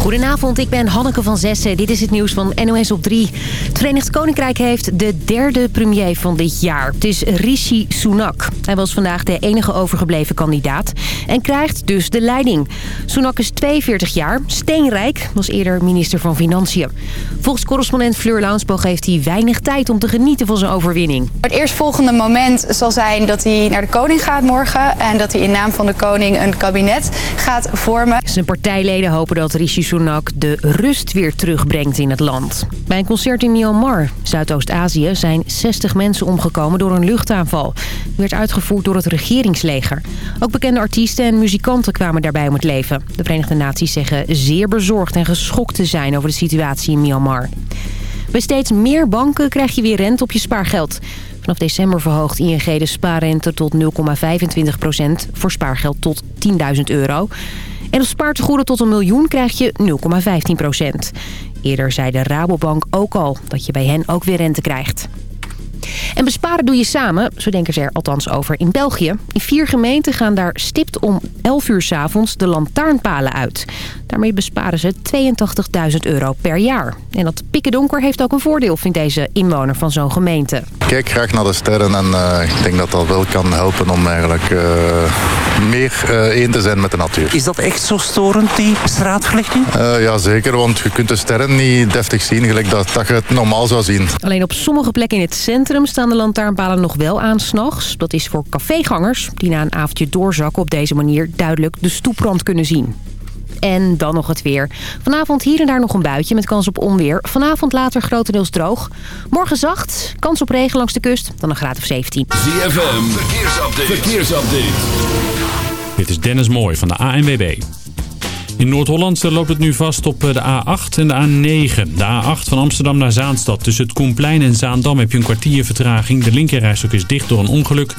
Goedenavond, ik ben Hanneke van Zessen. Dit is het nieuws van NOS op 3. Het Verenigd Koninkrijk heeft de derde premier van dit jaar. Het is Rishi Sunak. Hij was vandaag de enige overgebleven kandidaat en krijgt dus de leiding. Sunak is 42 jaar, steenrijk, was eerder minister van Financiën. Volgens correspondent Fleur Launsboog heeft hij weinig tijd om te genieten van zijn overwinning. Het eerstvolgende moment zal zijn dat hij naar de koning gaat morgen... en dat hij in naam van de koning een kabinet gaat vormen. Zijn partijleden hopen dat Rishi Sunak de rust weer terugbrengt in het land. Bij een concert in Myanmar, Zuidoost-Azië, zijn 60 mensen omgekomen door een luchtaanval. Die werd uitgevoerd door het regeringsleger. Ook bekende artiesten en muzikanten kwamen daarbij om het leven. De Verenigde Naties zeggen zeer bezorgd en geschokt te zijn over de situatie in Myanmar. Bij steeds meer banken krijg je weer rente op je spaargeld. Vanaf december verhoogt ING de spaarrente tot 0,25% voor spaargeld tot 10.000 euro. En op spaartegoeden tot een miljoen krijg je 0,15% Eerder zei de Rabobank ook al dat je bij hen ook weer rente krijgt. En besparen doe je samen, zo denken ze er althans over in België. In vier gemeenten gaan daar stipt om 11 uur s avonds de lantaarnpalen uit. Daarmee besparen ze 82.000 euro per jaar. En dat pikken donker heeft ook een voordeel, vindt deze inwoner van zo'n gemeente. Ik kijk graag naar de sterren en uh, ik denk dat dat wel kan helpen om eigenlijk uh, meer uh, in te zijn met de natuur. Is dat echt zo storend, die straatverlichting? ja, zeker, want je kunt de sterren niet deftig zien, gelijk dat, dat je het normaal zou zien. Alleen op sommige plekken in het centrum staan de lantaarnpalen nog wel aan s'nachts. Dat is voor cafégangers die na een avondje doorzakken op deze manier duidelijk de stoeprand kunnen zien. En dan nog het weer. Vanavond hier en daar nog een buitje met kans op onweer. Vanavond later grotendeels droog. Morgen zacht, kans op regen langs de kust, dan een graad of 17. ZFM, verkeersupdate. verkeersupdate. Dit is Dennis Mooij van de ANWB. In Noord-Holland loopt het nu vast op eh, de A8 en de A9. De A8 van Amsterdam naar Zaanstad. Tussen het Koenplein en Zaandam heb je een kwartier vertraging. De linkerrijstok is dicht door een ongeluk.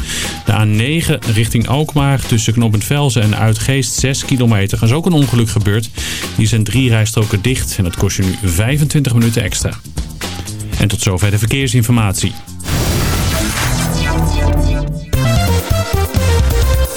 De A9 richting Alkmaar tussen Knoopend Velzen en Uitgeest 6 kilometer. Er is ook een ongeluk gebeurd. Hier zijn drie rijstroken dicht en dat kost je nu 25 minuten extra. En tot zover de verkeersinformatie.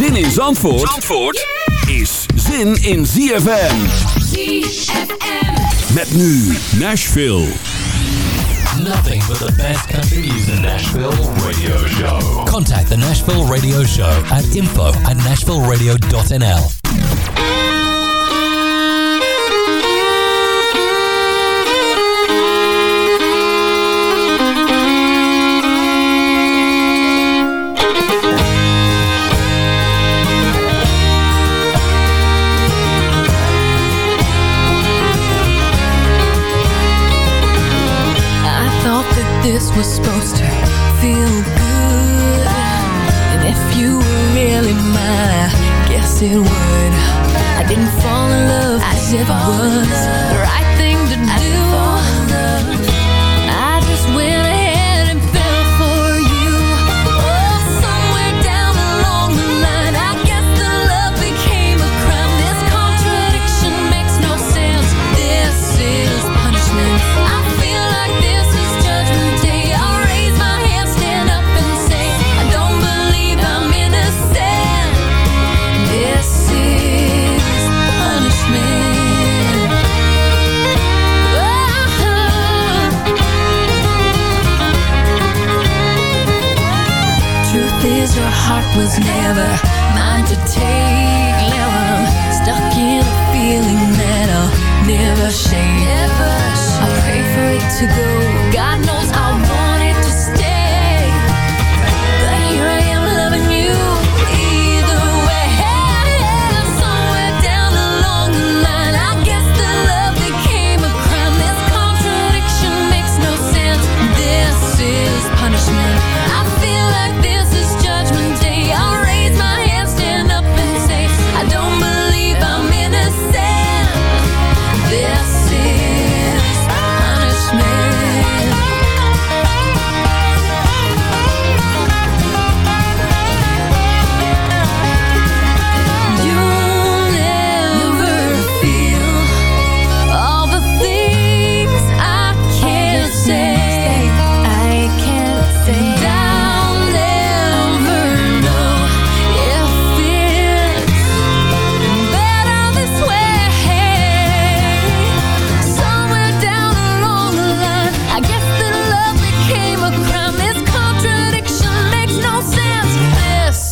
Zin in Zandvoort, Zandvoort is zin in ZFM. ZFM. Met nu Nashville. Nothing but the best country music. Nashville Radio Show. Contact the Nashville Radio Show at info at nashvilleradio.nl. this was supposed to feel good. And if you were really mine, I guess it would. I didn't fall in love as it was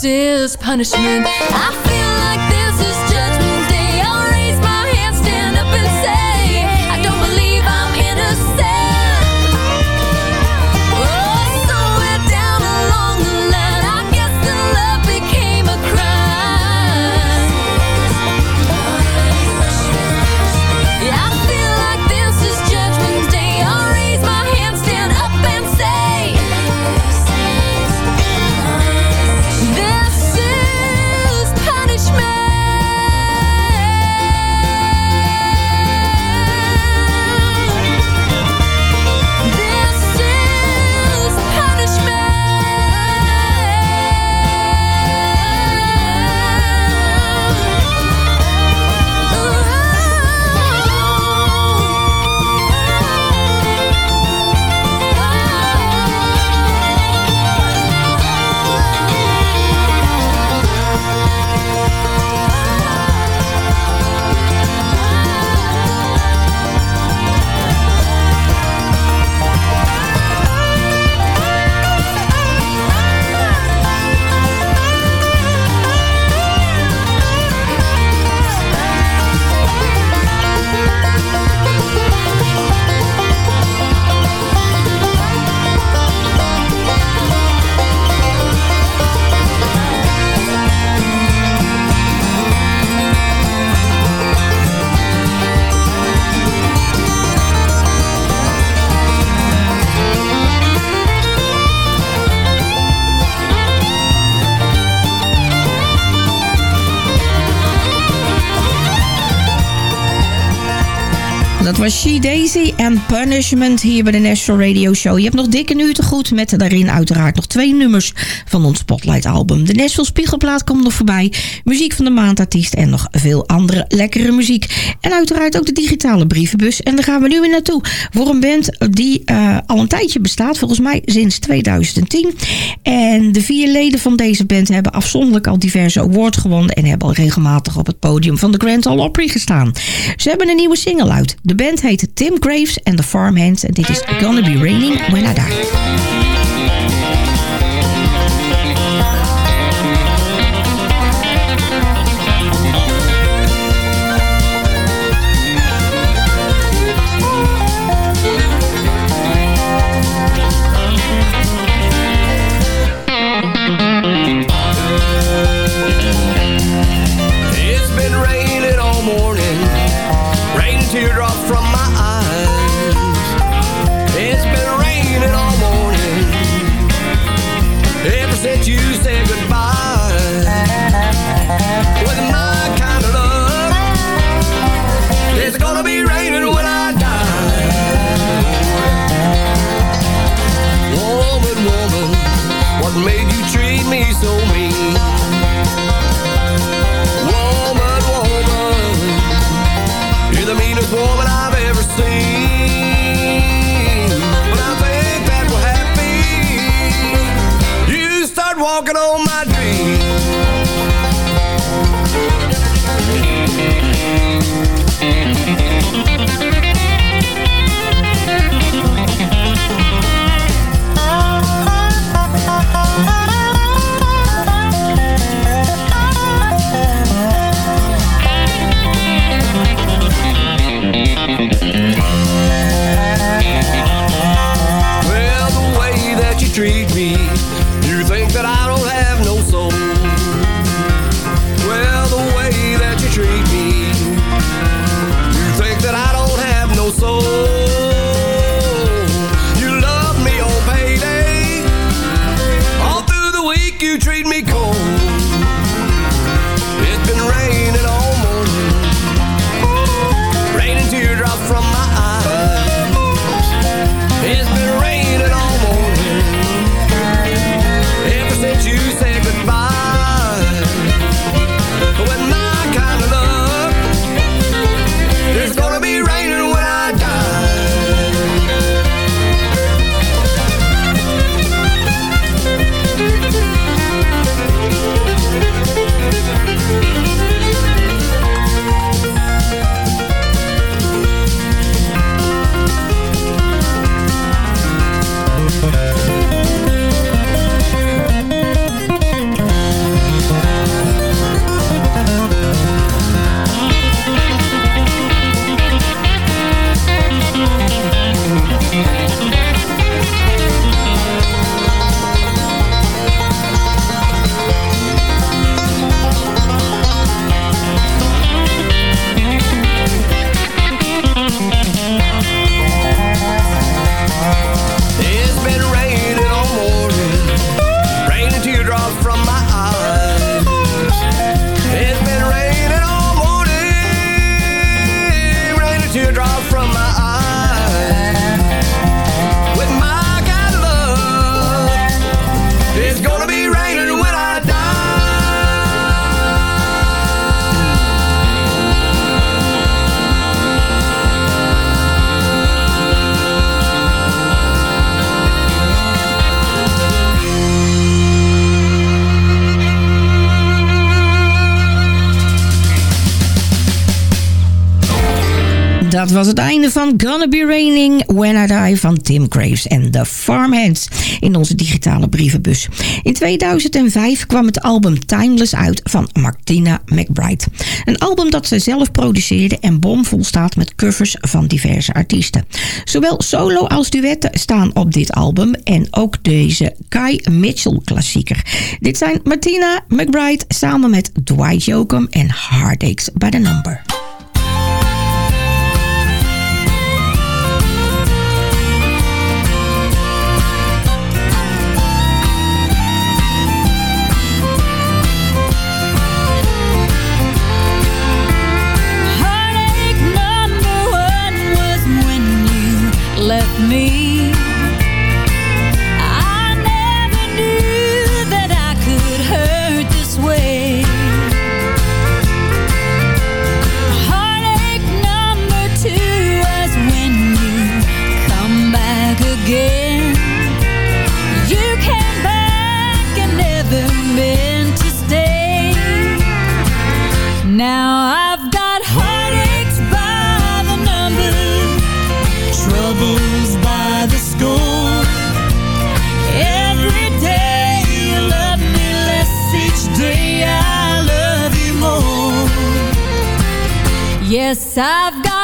is punishment. I feel like this is. Dat was She Daisy en Punishment hier bij de National Radio Show. Je hebt nog dikke uur te goed met daarin uiteraard nog twee nummers van ons Spotlight album. De Nashville Spiegelplaat komt nog voorbij. Muziek van de maandartiest en nog veel andere lekkere muziek. En uiteraard ook de digitale brievenbus. En daar gaan we nu weer naartoe. Voor een band die uh, al een tijdje bestaat. Volgens mij sinds 2010. En de vier leden van deze band hebben afzonderlijk al diverse awards gewonnen. En hebben al regelmatig op het podium van de Grand Ole Opry gestaan. Ze hebben een nieuwe single uit. De band heet Tim Graves and the Farmhands. En dit is Gonna Be Raining When I Die. A teardrop from Dat was het einde van Gonna Be Raining When I Die van Tim Graves en The Farmhands in onze digitale brievenbus. In 2005 kwam het album Timeless uit van Martina McBride. Een album dat ze zelf produceerde en bomvol staat met covers van diverse artiesten. Zowel solo als duetten staan op dit album en ook deze Kai Mitchell klassieker. Dit zijn Martina McBride samen met Dwight Yoakam en Heartaches by the Number. I've got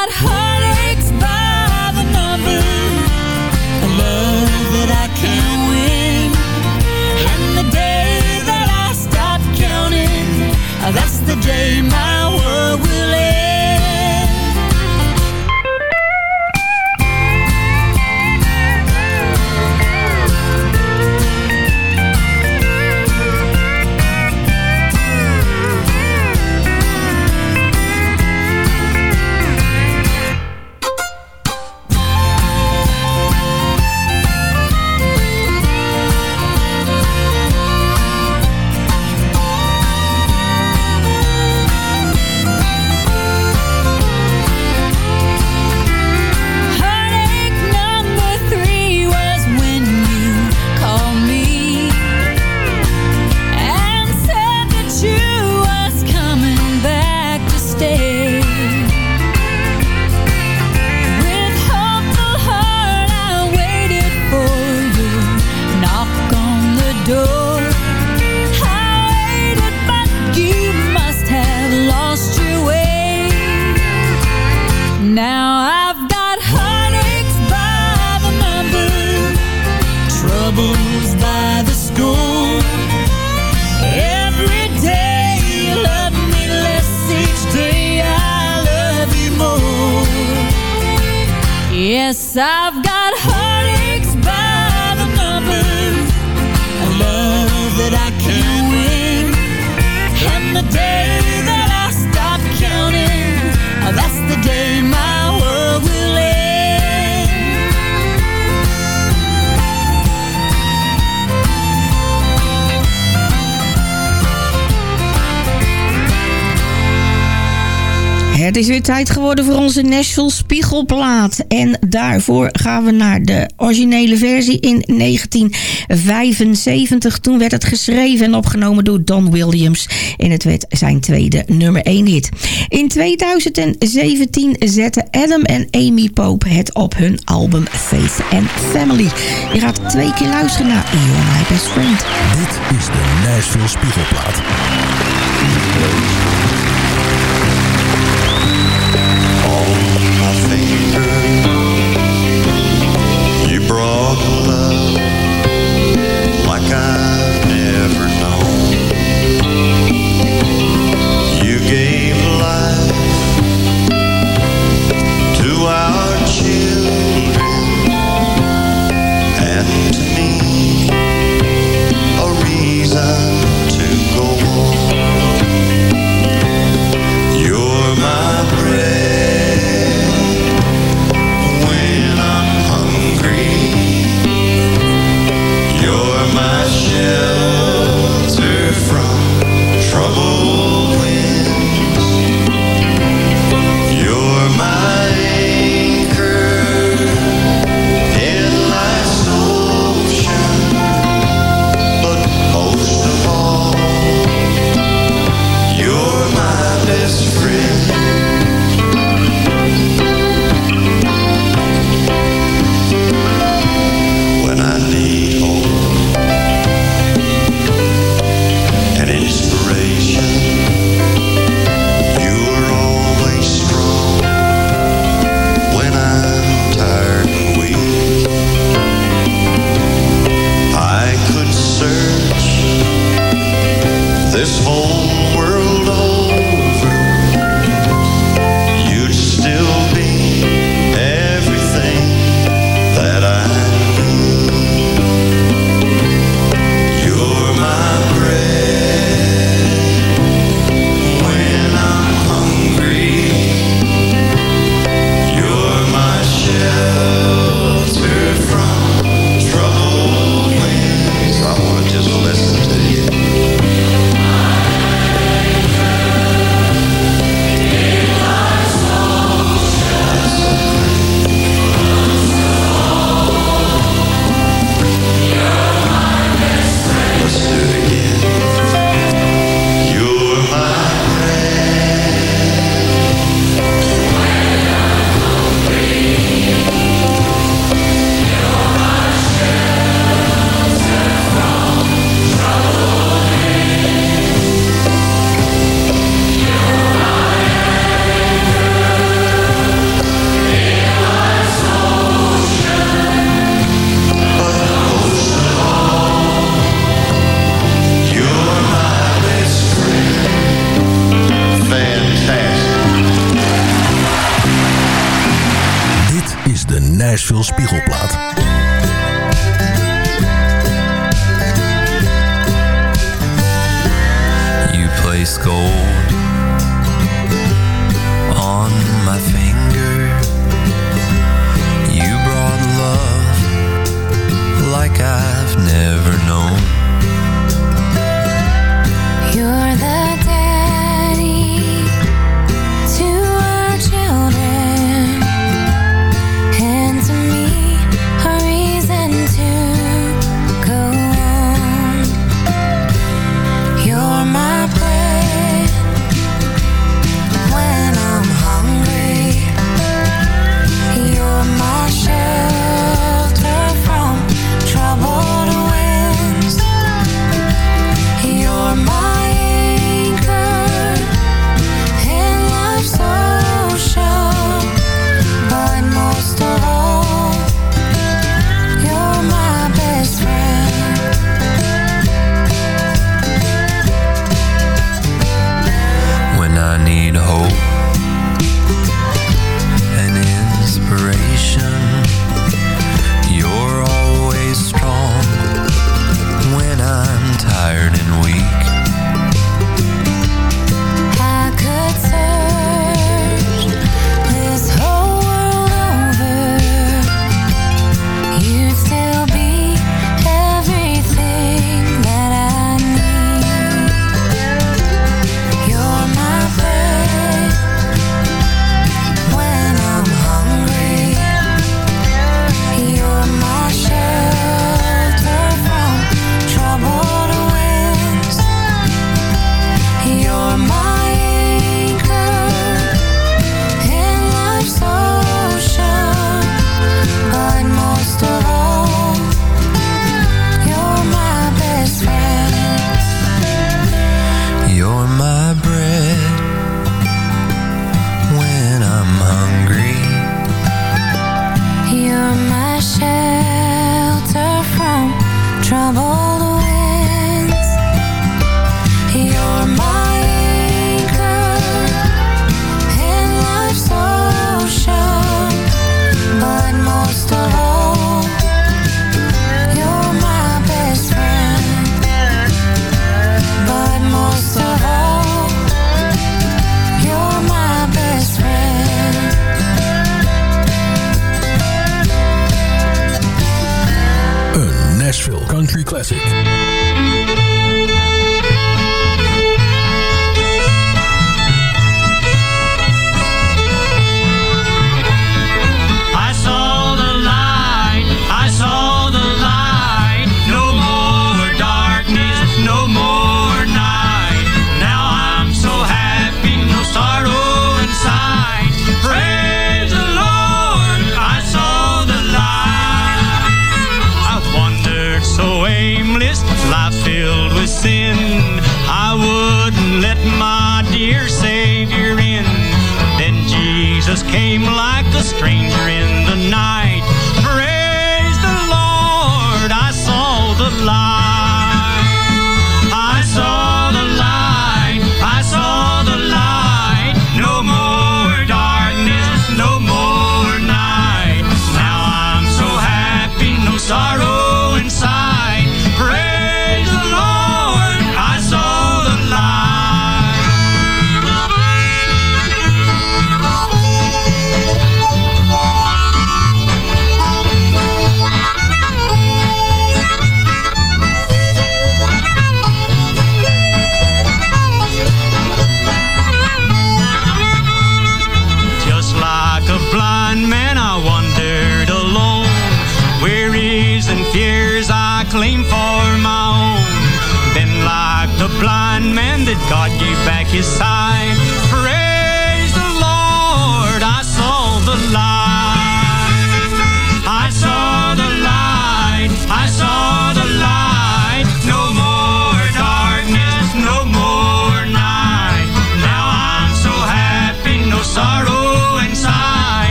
Het is weer tijd geworden voor onze Nashville Spiegelplaat. En daarvoor gaan we naar de originele versie in 1975. Toen werd het geschreven en opgenomen door Don Williams. En het werd zijn tweede nummer 1 hit. In 2017 zetten Adam en Amy Pope het op hun album Faith and Family. Je gaat twee keer luisteren naar You're My Best Friend. Dit is de Nashville Spiegelplaat.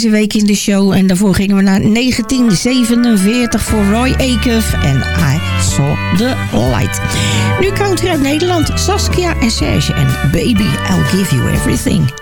Deze week in de show. En daarvoor gingen we naar 1947 voor Roy Acuff en I Saw the Light. Nu country uit Nederland. Saskia en Serge en Baby, I'll Give You Everything.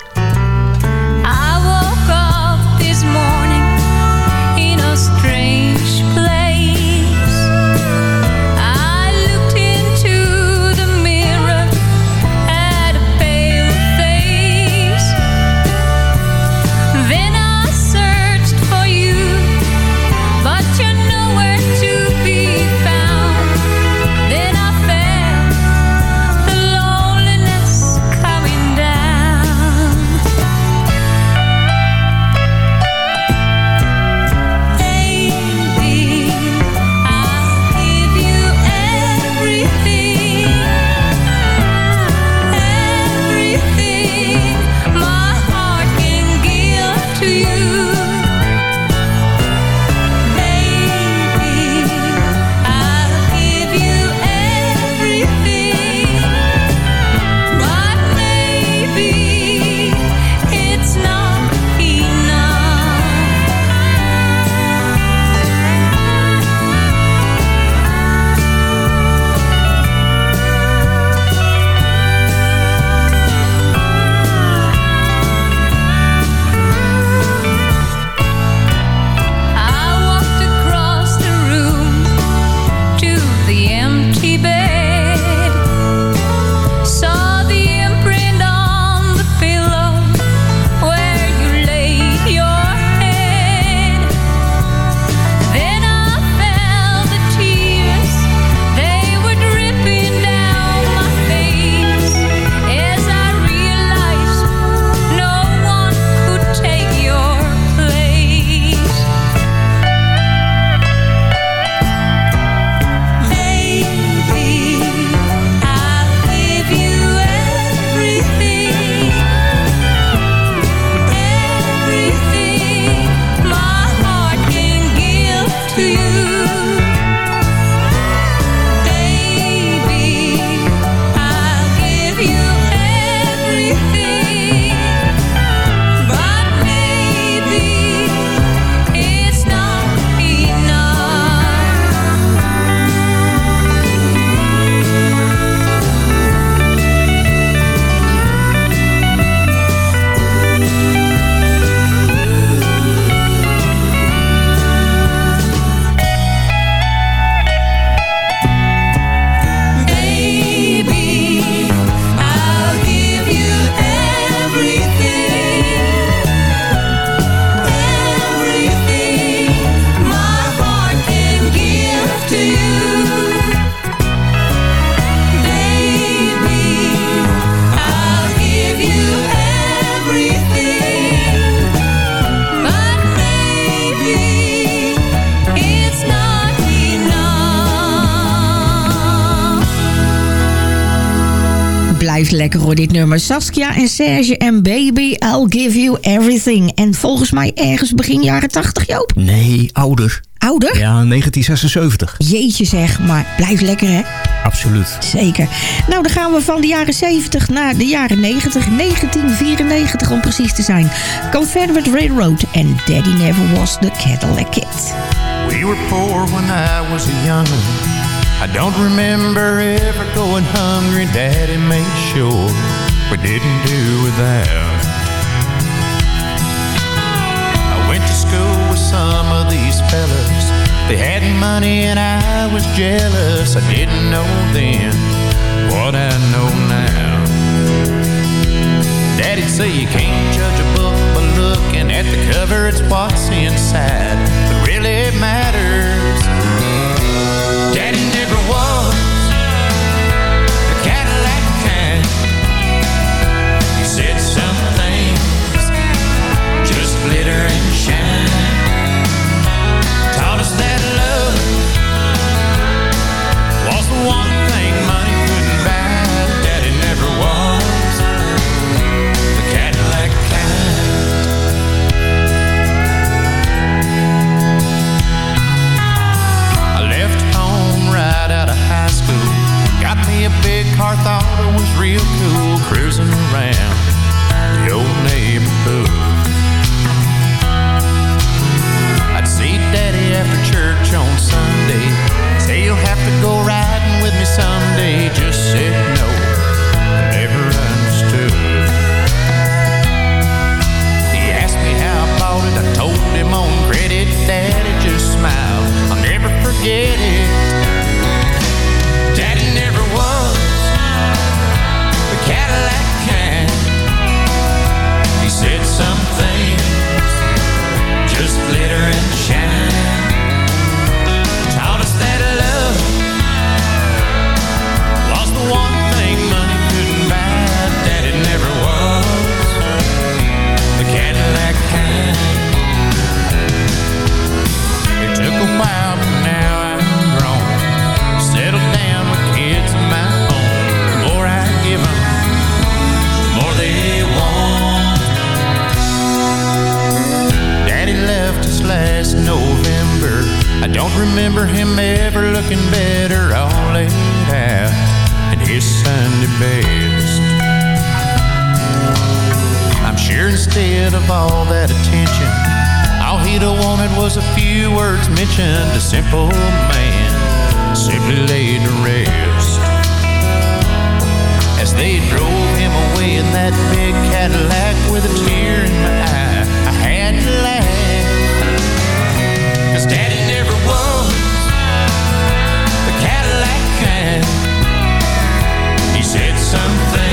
Lekker hoor dit nummer. Saskia en Serge en Baby, I'll Give You Everything. En volgens mij ergens begin jaren 80, Joop. Nee, ouder. Ouder? Ja, 1976. Jeetje zeg, maar blijft lekker hè? Absoluut. Zeker. Nou, dan gaan we van de jaren 70 naar de jaren 90. 1994 om precies te zijn. Confederate Railroad en Daddy Never Was the Cadillac Kid. We were poor when I was a young'un. I don't remember ever going hungry. Daddy made sure we didn't do without. I went to school with some of these fellas. They had money and I was jealous. I didn't know then what I know now. Daddy'd say you can't Don't remember him ever looking better all laid out in his Sunday best. I'm sure instead of all that attention, all he'd have wanted was a few words mentioned. A simple man simply laid to rest. As they drove him away in that big Cadillac with a tear in my eye. something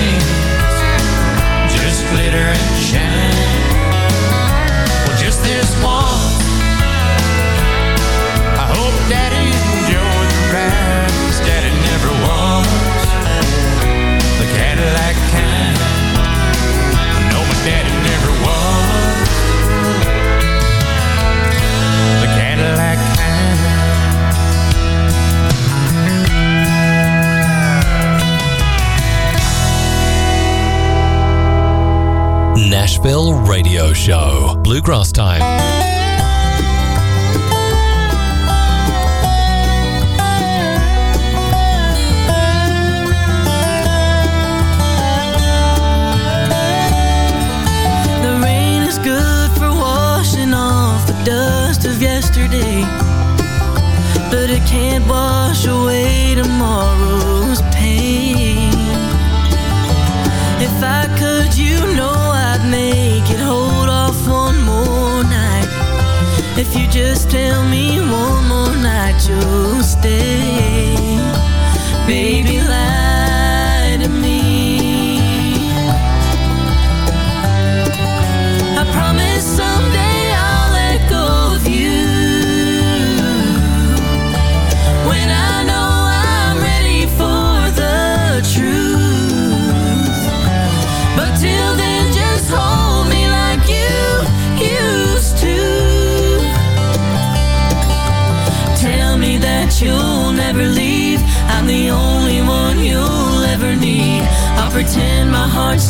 Nashville Radio Show. Bluegrass Time. yesterday But it can't wash away tomorrow you just tell me one more night you'll stay, baby.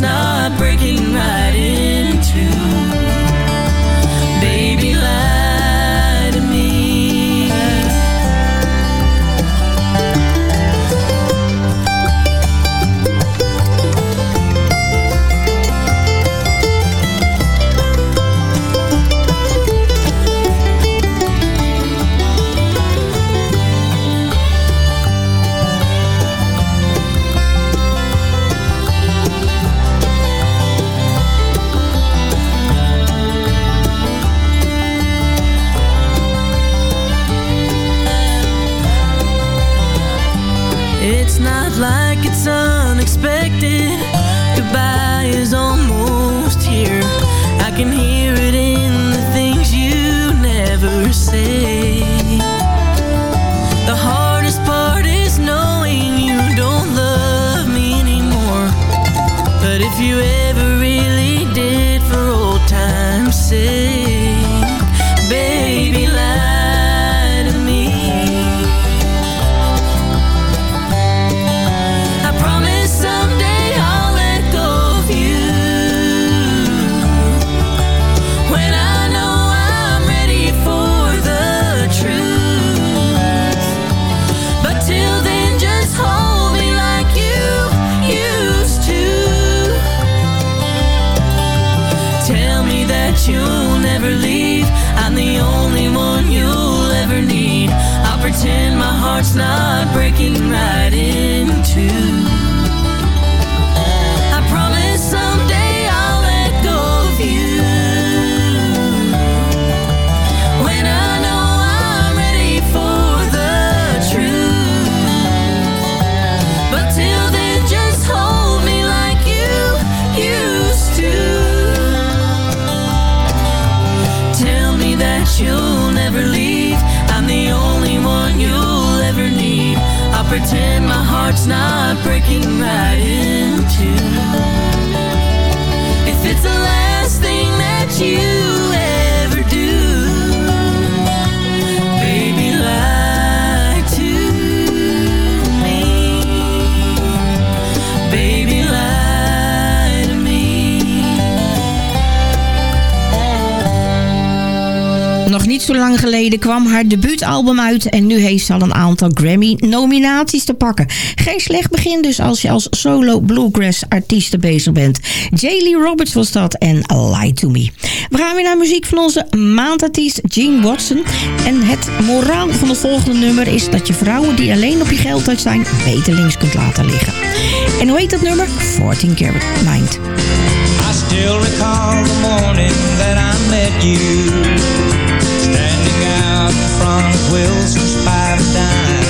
not breaking kwam haar debuutalbum uit en nu heeft ze al een aantal Grammy-nominaties te pakken. Geen slecht begin dus als je als solo bluegrass-artiest bezig bent. Jaylee Roberts was dat en Lie To Me. We gaan weer naar muziek van onze maandartiest Gene Watson. En het moraal van het volgende nummer is dat je vrouwen die alleen op je geld uit zijn... beter links kunt laten liggen. En hoe heet dat nummer? 14 Garrett Mind. I still recall the morning that I met you Front Frank Wilson's five dime.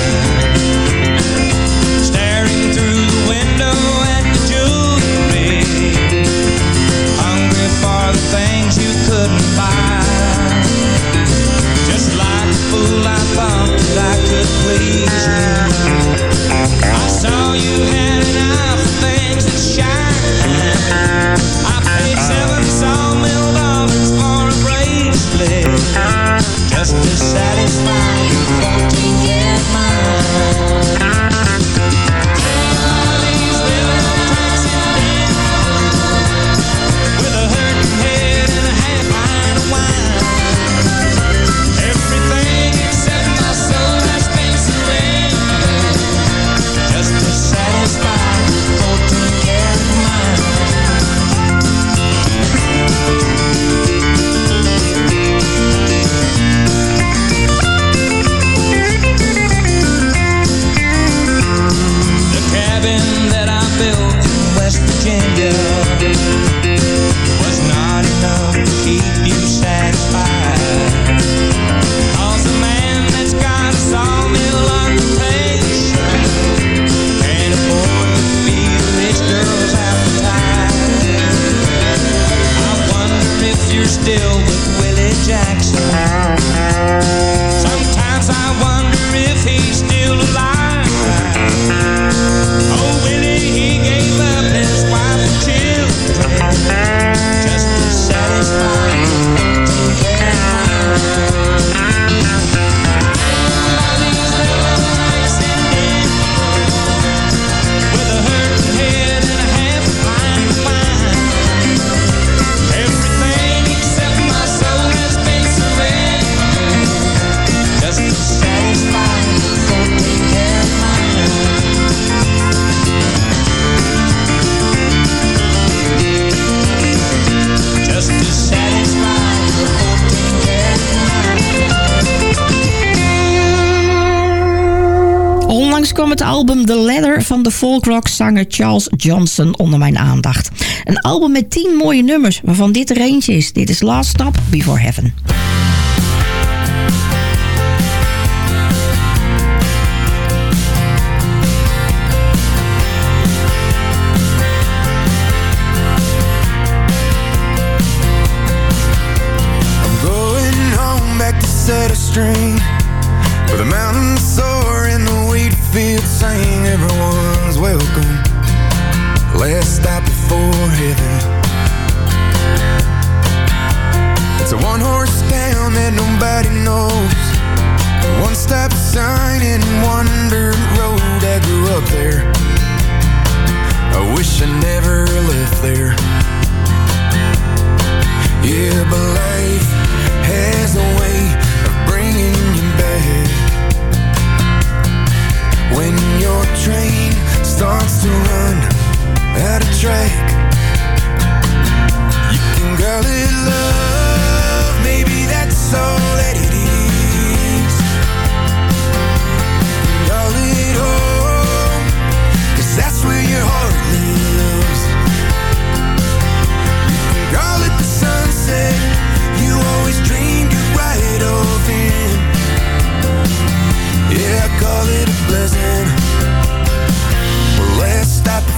het album The Leather van de folkrockzanger Charles Johnson onder mijn aandacht. Een album met 10 mooie nummers, waarvan dit er eentje is. Dit is Last Stop Before Heaven.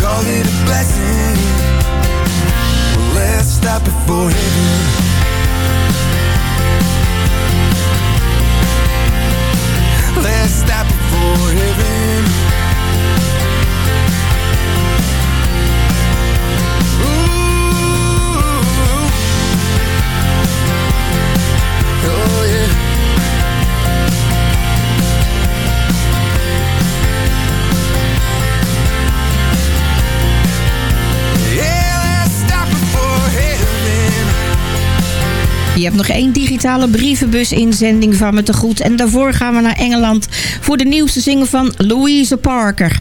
Call it a blessing. Let's stop before heaven. Let's stop before heaven. Je hebt nog één digitale brievenbus-inzending van me te goed. En daarvoor gaan we naar Engeland voor de nieuwste zingen van Louise Parker.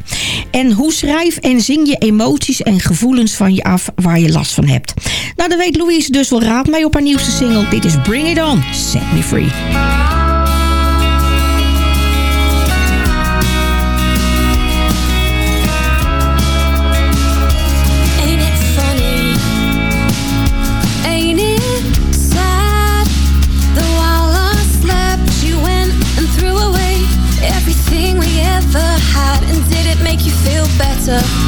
En hoe schrijf en zing je emoties en gevoelens van je af waar je last van hebt? Nou, dan weet Louise dus wel raad mij op haar nieuwste single. Dit is Bring It On, Set Me Free. myself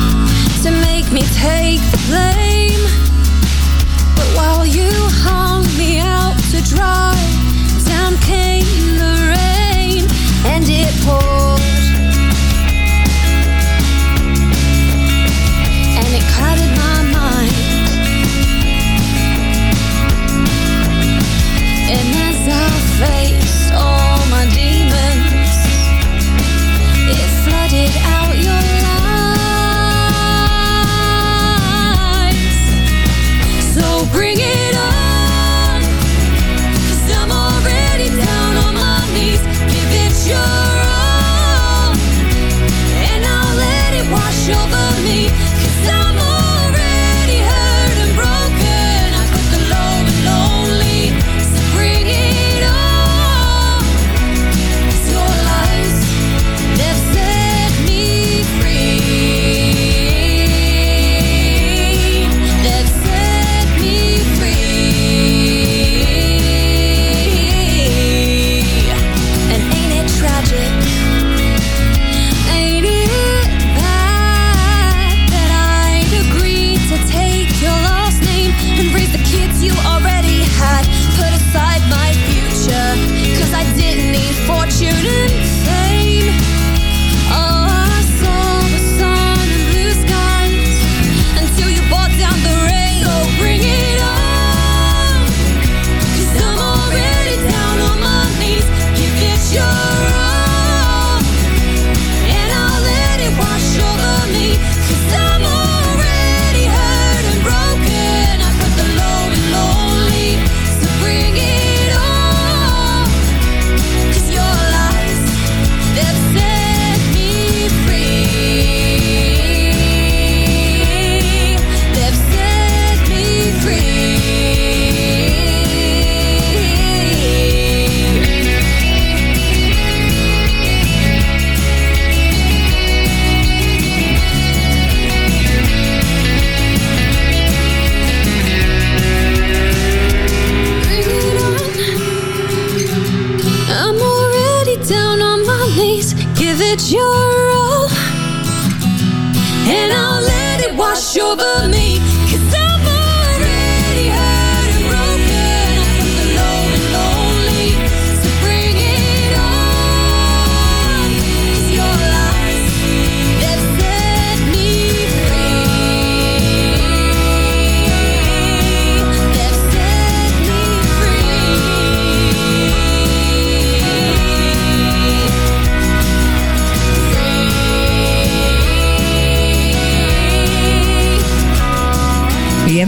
and I'll let it wash over me.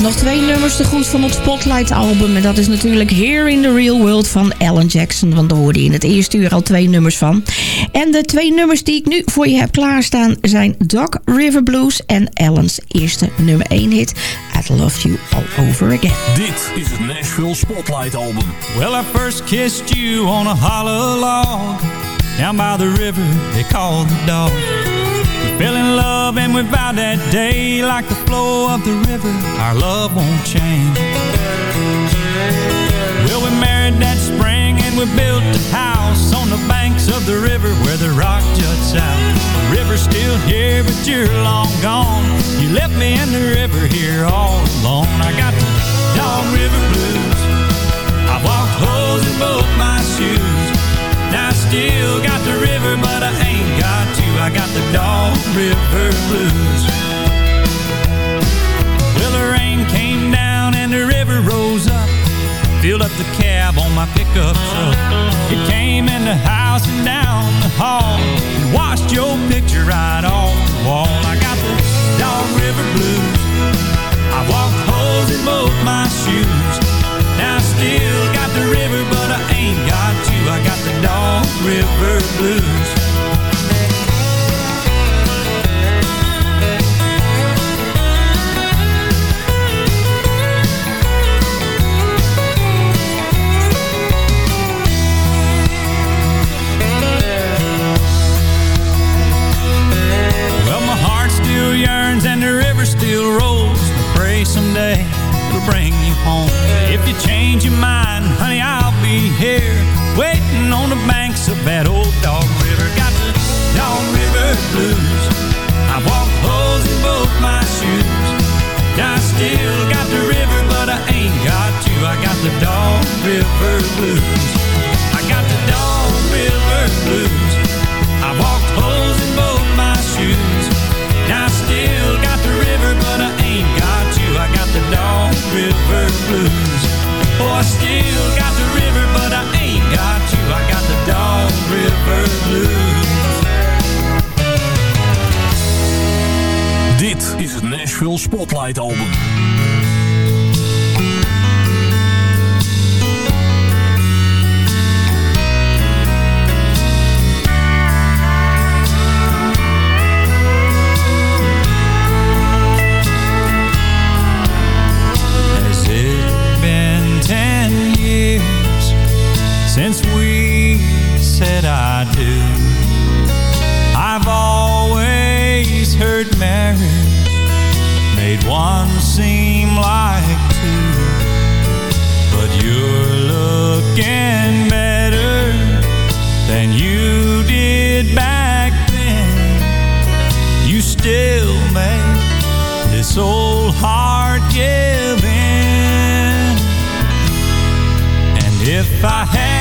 Nog twee nummers te goed van het Spotlight album. En dat is natuurlijk Here in the Real World van Alan Jackson. Want daar hoorde je in het eerste uur al twee nummers van. En de twee nummers die ik nu voor je heb klaarstaan zijn Doc River Blues en Alan's eerste nummer 1 hit. I Love You All Over Again. Dit is het Nashville Spotlight album. Well, I first kissed you on a hollow log Down by the river they call the dog fell in love and we vowed that day Like the flow of the river, our love won't change. Well, we married that spring and we built a house On the banks of the river where the rock juts out. The river's still here but you're long gone. You left me in the river here all alone. I got the Dog River Blues. I walked holes in both my shoes. Still got the river, but I ain't got you. I got the Dog River Blues. Well, the rain came down and the river rose up. Filled up the cab on my pickup truck. It came in the house and down the hall. And washed your picture right off the wall. I got the Dog River Blues. I walked holes in both my shoes. Now I still the river, but I ain't got you. I got the Dog River Blues. Well, my heart still yearns and the river still rolls. I pray someday it'll bring you home. If you change your mind, honey, I'll be here waiting on the banks of that old dog river. Got the dog river blues. I walk holes in both my shoes. Now I still got the river, but I ain't got you. I got the dog river blues. I got the dog river blues. I walked holes in both my shoes. The dog river blues. Oh, I still got the river, but I ain't got you. I got the dog river blues. Dit is het Nashville Spotlight album. One seem like two, but you're looking better than you did back then. You still make this old heart give in. And if I had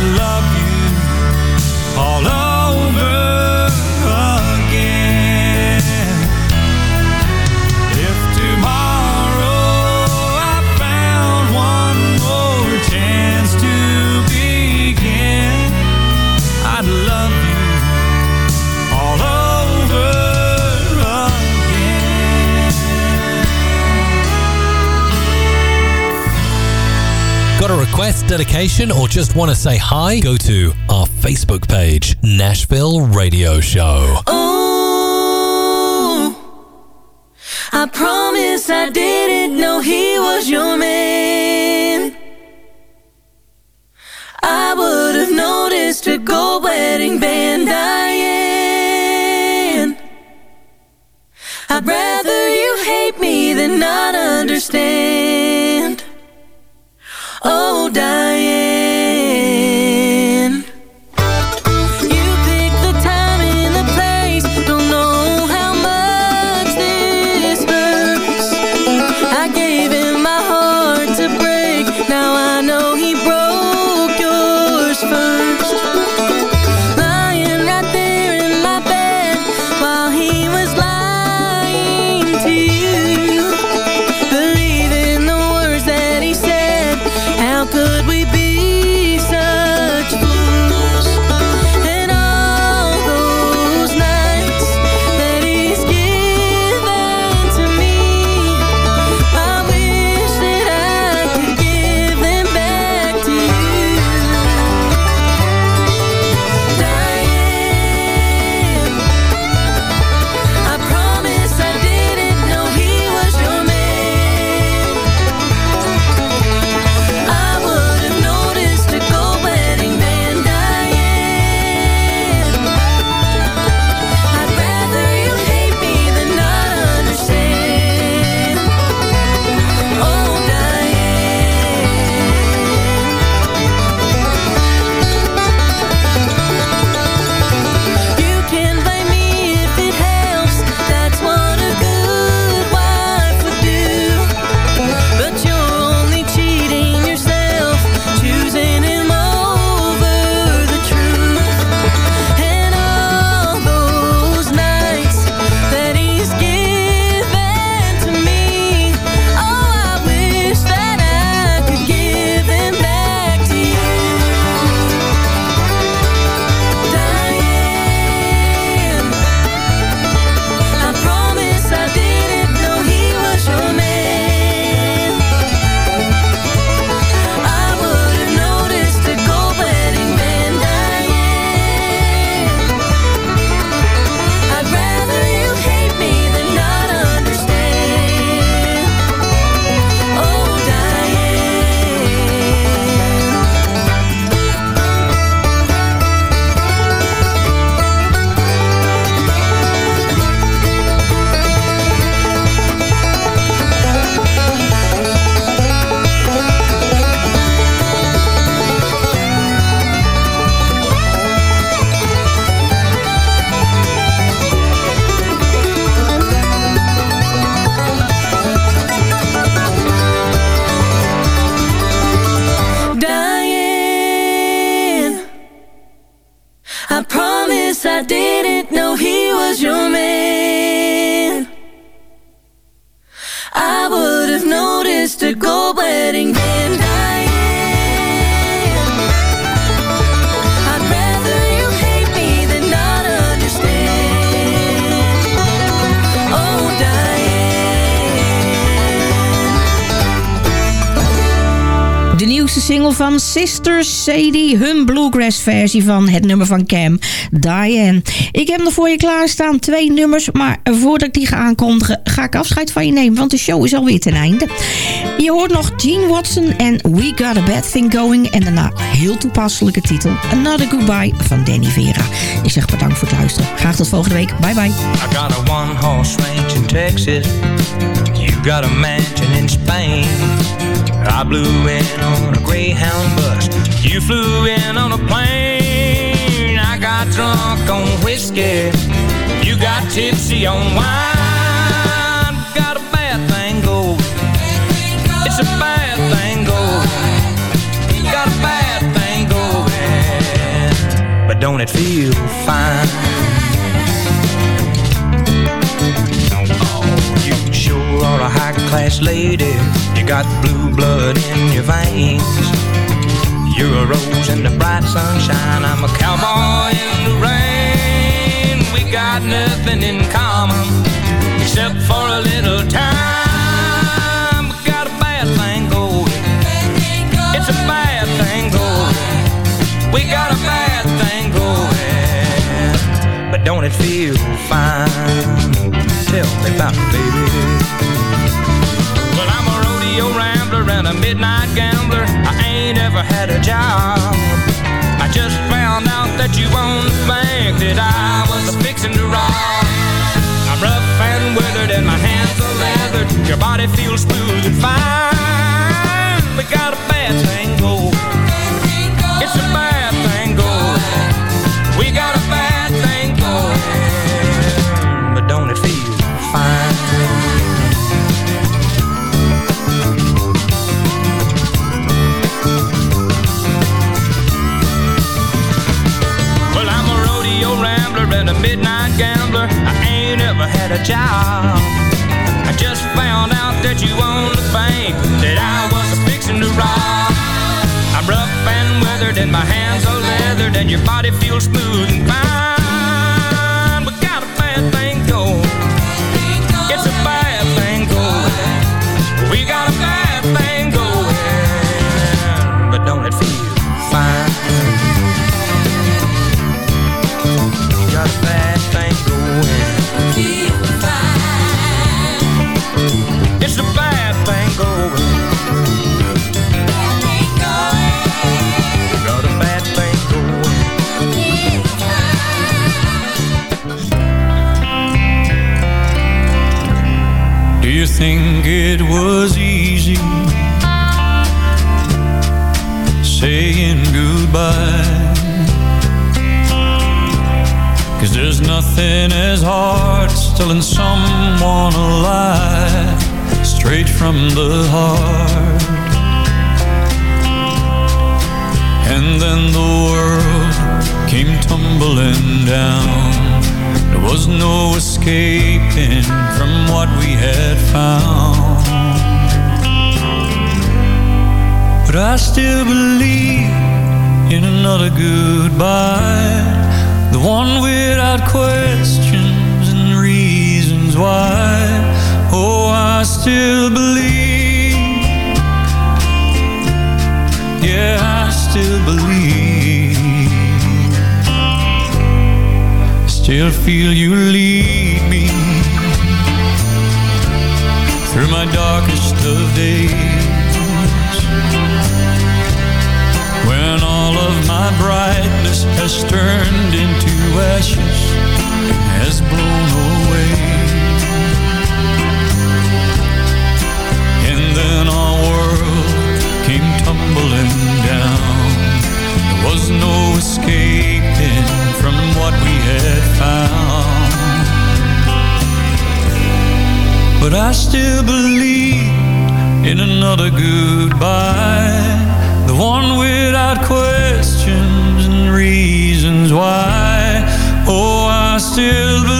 love you request, dedication, or just want to say hi? Go to our Facebook page, Nashville Radio Show. Oh, I promise I didn't know he was your man. I would have noticed a gold wedding band, Diane. I'd rather you hate me than not understand. Oh, Diane. I didn't know he was your man. I would have noticed a gold single van Sisters Sadie, hun bluegrass versie van het nummer van Cam, Diane. Ik heb nog voor je klaarstaan twee nummers, maar voordat ik die ga aankondigen, ga ik afscheid van je nemen, want de show is alweer ten einde. Je hoort nog Gene Watson en We Got a Bad Thing Going en daarna heel toepasselijke titel Another Goodbye van Danny Vera. Ik zeg bedankt voor het luisteren. Graag tot volgende week. Bye bye. I got a one-horse ranch in Texas. You got a mansion in Spain. I blew in on a Greyhound bus. You flew in on a plane. I got drunk on whiskey. You got tipsy on wine. Got a bad thing going. It's a bad thing going. Got a bad thing going. But don't it feel fine? You're a high-class lady. You got blue blood in your veins. You're a rose in the bright sunshine. I'm a cowboy in the rain. We got nothing in common Except for a little time. We got a bad thing going. It's a bad thing going. We got a bad thing going. But don't it feel fine? Tell me about it, baby. And a midnight gambler. I ain't ever had a job. I just found out that you own the bank that I was fixing to rob. I'm rough and weathered and my hands are leathered. Your body feels smooth and fine. We got a bad thing going. It's a bad thing going. We got a bad thing going. But don't it feel fine? Midnight gambler. I ain't ever had a job. I just found out that you own the bank that I was fixing to rob. I'm rough and weathered and my hands are leathered and your body feels smooth and fine. Think it was easy saying goodbye? Cause there's nothing as hard as telling someone a lie straight from the heart. And then the world came tumbling down. There was no escaping from what we had found. But I still believe in another goodbye. The one without questions and reasons why. Oh, I still believe. Yeah, I still believe. Still feel you lead me through my darkest of days. When all of my brightness has turned into ashes and has blown away. And then our world came tumbling down. There was no escaping from what we had found. But I still believe in another goodbye. The one without questions and reasons why. Oh, I still believe.